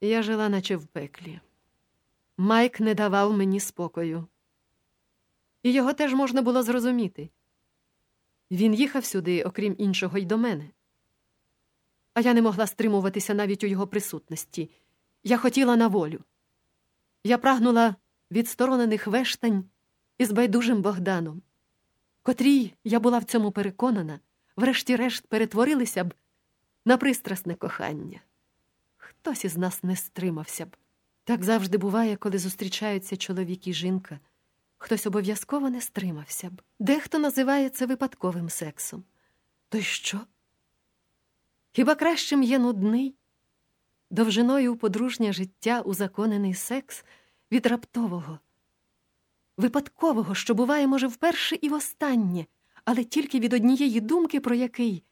Я жила, наче в пеклі. Майк не давав мені спокою. І його теж можна було зрозуміти. Він їхав сюди, окрім іншого, й до мене. А я не могла стримуватися навіть у його присутності. Я хотіла на волю. Я прагнула відсторонених вештань із байдужим Богданом, котрій, я була в цьому переконана, врешті-решт перетворилися б на пристрасне кохання. Хтось із нас не стримався б. Так завжди буває, коли зустрічаються чоловік і жінка. Хтось обов'язково не стримався б. Дехто називає це випадковим сексом. То й що? Хіба кращим є нудний, довжиною у подружнє життя узаконений секс від раптового, випадкового, що буває, може, вперше і востаннє, але тільки від однієї думки, про який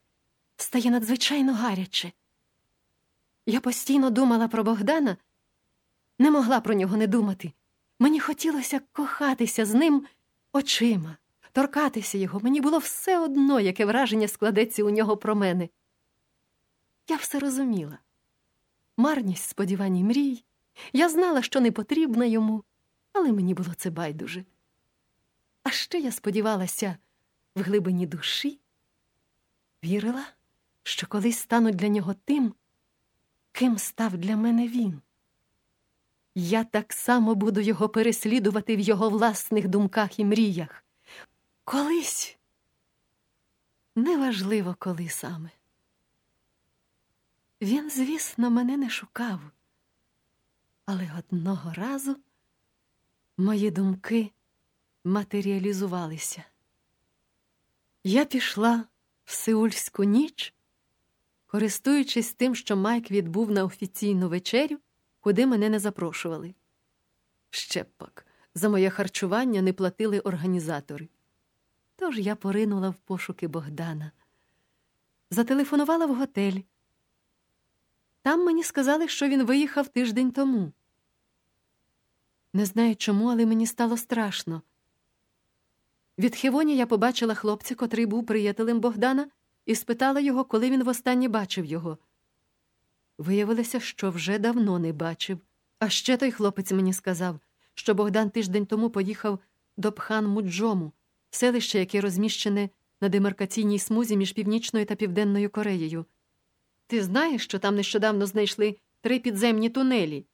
стає надзвичайно гаряче. Я постійно думала про Богдана, не могла про нього не думати. Мені хотілося кохатися з ним очима, торкатися його. Мені було все одно, яке враження складеться у нього про мене. Я все розуміла. Марність сподівань і мрій. Я знала, що не потрібна йому, але мені було це байдуже. А ще я сподівалася в глибині душі, вірила, що колись стану для нього тим, ким став для мене він. Я так само буду його переслідувати в його власних думках і мріях. Колись неважливо, коли саме. Він, звісно, мене не шукав, але одного разу мої думки матеріалізувалися. Я пішла в Сеульську ніч, користуючись тим, що Майк відбув на офіційну вечерю, куди мене не запрошували. Ще пак, за моє харчування не платили організатори. Тож я поринула в пошуки Богдана, зателефонувала в готель. Там мені сказали, що він виїхав тиждень тому. Не знаю чому, але мені стало страшно. Від Хевоні я побачила хлопця, котрий був приятелем Богдана, і спитала його, коли він востаннє бачив його. Виявилося, що вже давно не бачив. А ще той хлопець мені сказав, що Богдан тиждень тому поїхав до Пхан Муджому, селище, яке розміщене на демаркаційній смузі між Північною та Південною Кореєю. Ти знаєш, що там нещодавно знайшли три підземні тунелі.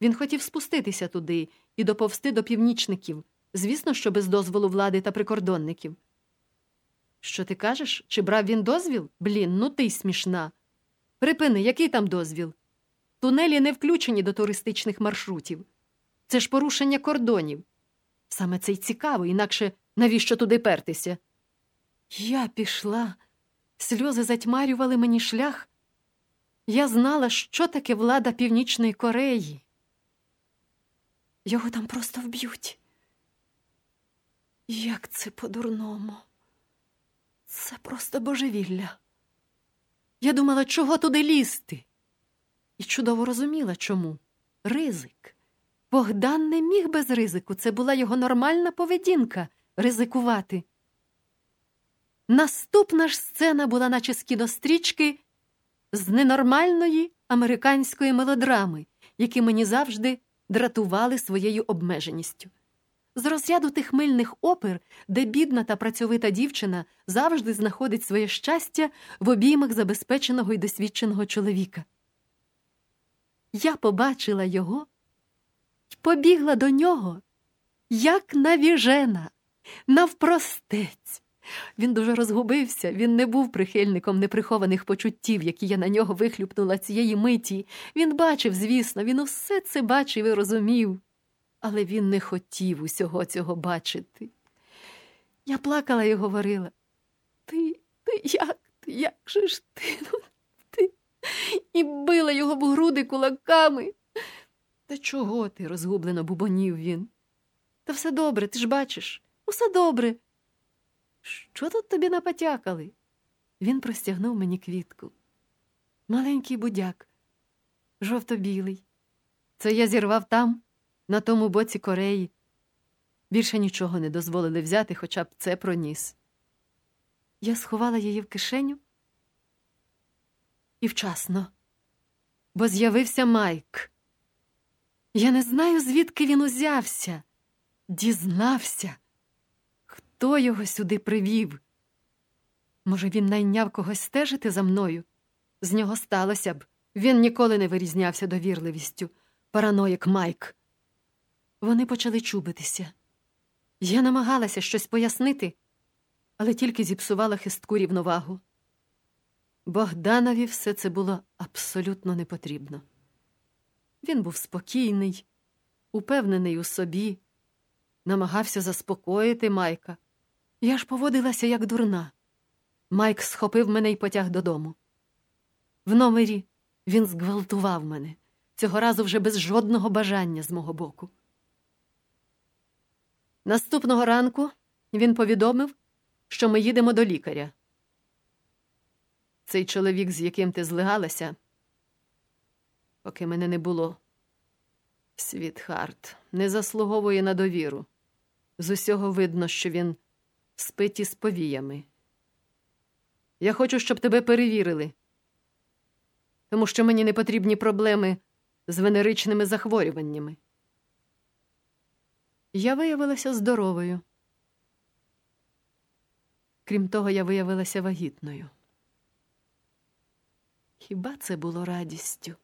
Він хотів спуститися туди і доповсти до північників, звісно, що без дозволу влади та прикордонників. Що ти кажеш? Чи брав він дозвіл? Блін, ну ти смішна. Припини, який там дозвіл? Тунелі не включені до туристичних маршрутів. Це ж порушення кордонів. Саме це й цікаво, інакше навіщо туди пертися? Я пішла, сльози затьмарювали мені шлях. Я знала, що таке влада Північної Кореї. Його там просто вб'ють. Як це по-дурному? Це просто божевілля. Я думала, чого туди лізти. І чудово розуміла, чому. Ризик. Богдан не міг без ризику. Це була його нормальна поведінка ризикувати. Наступна ж сцена була, наче з кінострічки, з ненормальної американської мелодрами, які мені завжди дратували своєю обмеженістю. З розряду тих мильних опер, де бідна та працьовита дівчина завжди знаходить своє щастя в обіймах забезпеченого і досвідченого чоловіка. Я побачила його і побігла до нього, як навіжена, навпростець. Він дуже розгубився, він не був прихильником неприхованих почуттів, які я на нього вихлюпнула цієї миті. Він бачив, звісно, він усе це бачив і розумів, але він не хотів усього цього бачити. Я плакала і говорила Ти, ти як, ти, як же ж ти? Ну, ти? І била його в груди кулаками. Та чого ти? розгублено бубонів він. Та все добре, ти ж бачиш, усе добре. Що тут тобі напотякали? Він простягнув мені квітку. Маленький будяк, жовто-білий. Це я зірвав там, на тому боці Кореї. Більше нічого не дозволили взяти, хоча б це проніс. Я сховала її в кишеню і вчасно, бо з'явився Майк. Я не знаю, звідки він узявся, дізнався, хто його сюди привів. Може, він найняв когось стежити за мною? З нього сталося б. Він ніколи не вирізнявся довірливістю, параноїк Майк. Вони почали чубитися. Я намагалася щось пояснити, але тільки зіпсувала хистку рівновагу. Богданові все це було абсолютно непотрібно. Він був спокійний, упевнений у собі, намагався заспокоїти Майка. Я ж поводилася як дурна. Майк схопив мене і потяг додому. В номері він зґвалтував мене, цього разу вже без жодного бажання з мого боку. Наступного ранку він повідомив, що ми їдемо до лікаря. Цей чоловік, з яким ти злигалася, поки мене не було. Світхарт не заслуговує на довіру. З усього видно, що він спить із повіями. Я хочу, щоб тебе перевірили, тому що мені не потрібні проблеми з венеричними захворюваннями. Я виявилася здоровою. Крім того, я виявилася вагітною. Хіба це було радістю?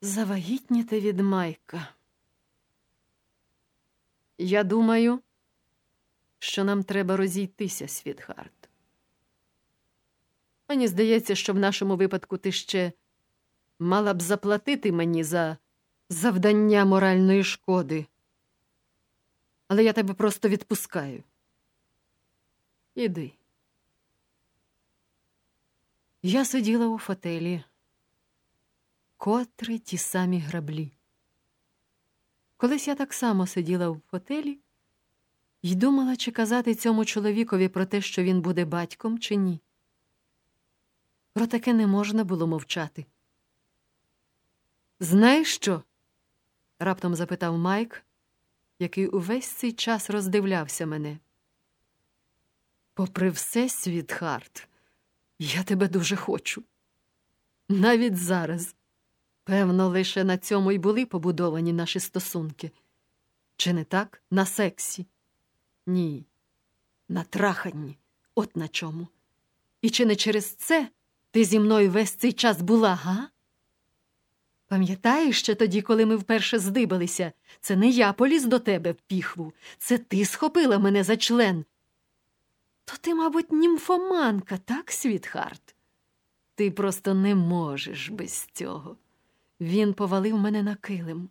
Завагітніти від Майка. Я думаю, що нам треба розійтися, Світхарт. Мені здається, що в нашому випадку ти ще мала б заплатити мені за завдання моральної шкоди. Але я тебе просто відпускаю. Іди. Я сиділа у фотелі, котри ті самі граблі. Колись я так само сиділа в фотелі і думала, чи казати цьому чоловікові про те, що він буде батьком, чи ні. Про таке не можна було мовчати. Знаєш що? раптом запитав Майк, який увесь цей час роздивлявся мене. Попри все, Світхарт, я тебе дуже хочу. Навіть зараз. Певно, лише на цьому й були побудовані наші стосунки. Чи не так? На сексі? Ні. На траханні. От на чому. І чи не через це ти зі мною весь цей час була, га? Пам'ятаєш ще тоді, коли ми вперше здибалися, це не я поліз до тебе в піхву, це ти схопила мене за член. То ти, мабуть, німфоманка, так, Світхарт? Ти просто не можеш без цього. Він повалив мене на килим.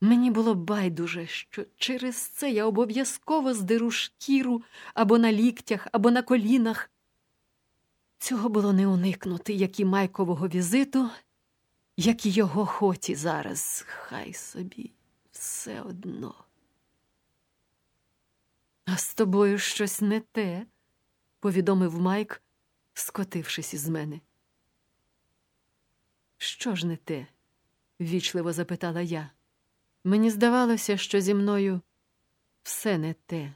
Мені було байдуже, що через це я обов'язково здеру шкіру або на ліктях, або на колінах. Цього було не уникнути, як і майкового візиту, як його хоті зараз, хай собі все одно. А з тобою щось не те, повідомив Майк, скотившись із мене. Що ж не те? ввічливо запитала я. Мені здавалося, що зі мною все не те,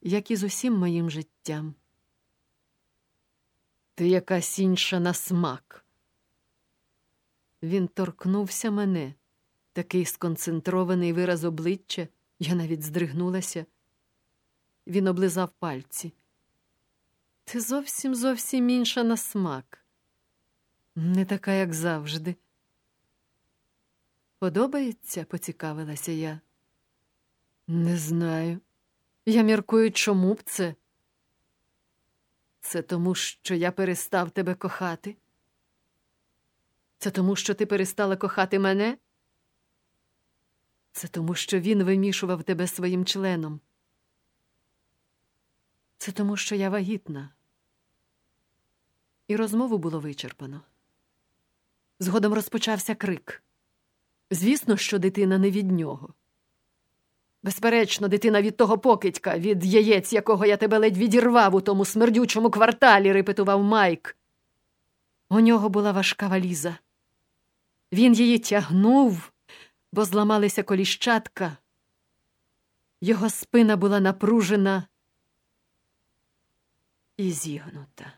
як і з усім моїм життям. Ти якась інша на смак. Він торкнувся мене, такий сконцентрований вираз обличчя, я навіть здригнулася. Він облизав пальці. Ти зовсім зовсім інша на смак. Не така, як завжди. Подобається? поцікавилася я. Не знаю. Я міркую, чому б це. Це тому, що я перестав тебе кохати. Це тому, що ти перестала кохати мене? Це тому, що він вимішував тебе своїм членом. Це тому, що я вагітна. І розмову було вичерпано. Згодом розпочався крик. Звісно, що дитина не від нього. Безперечно, дитина від того покидька, від яєць, якого я тебе ледь відірвав у тому смердючому кварталі, репетував Майк. У нього була важка валіза. Він її тягнув, бо зламалися коліщатка. Його спина була напружена і зігнута.